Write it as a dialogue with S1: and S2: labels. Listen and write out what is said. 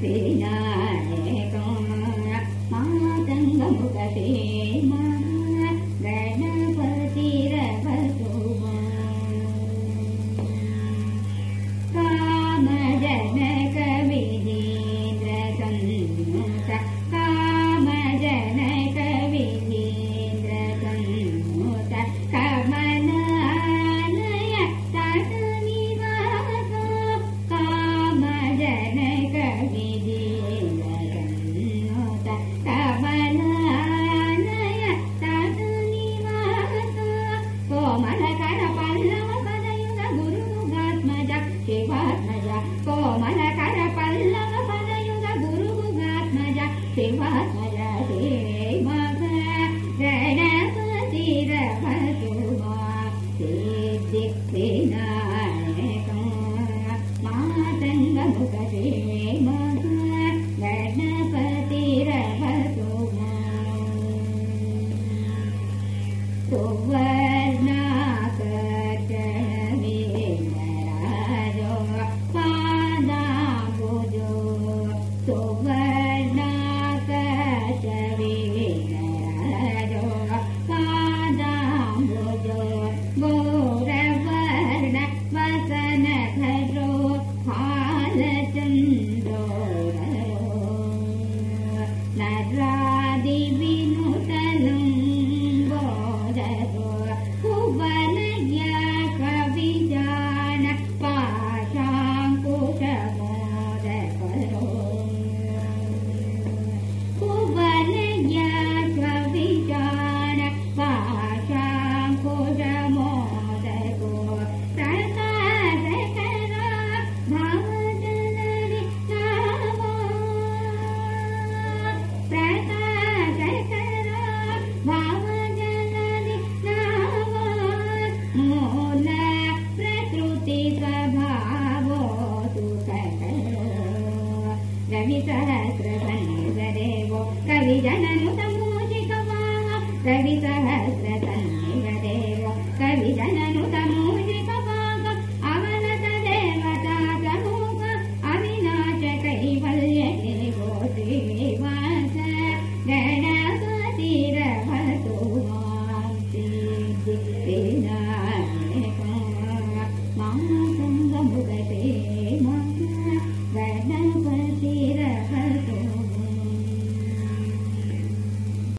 S1: Sina भ மலரும் सहस्रसन्निधरेवो कविजननुतमूजितवाः रविसहस्रसन्निधरेवो कविजननुतमूजितवाः अवनतदेवता समूह अविनाश कैवल्यदेवो श्रीनिवास गणपतिरवतु मां सिद्धिविनायका मा सङ्गमुगते मा गण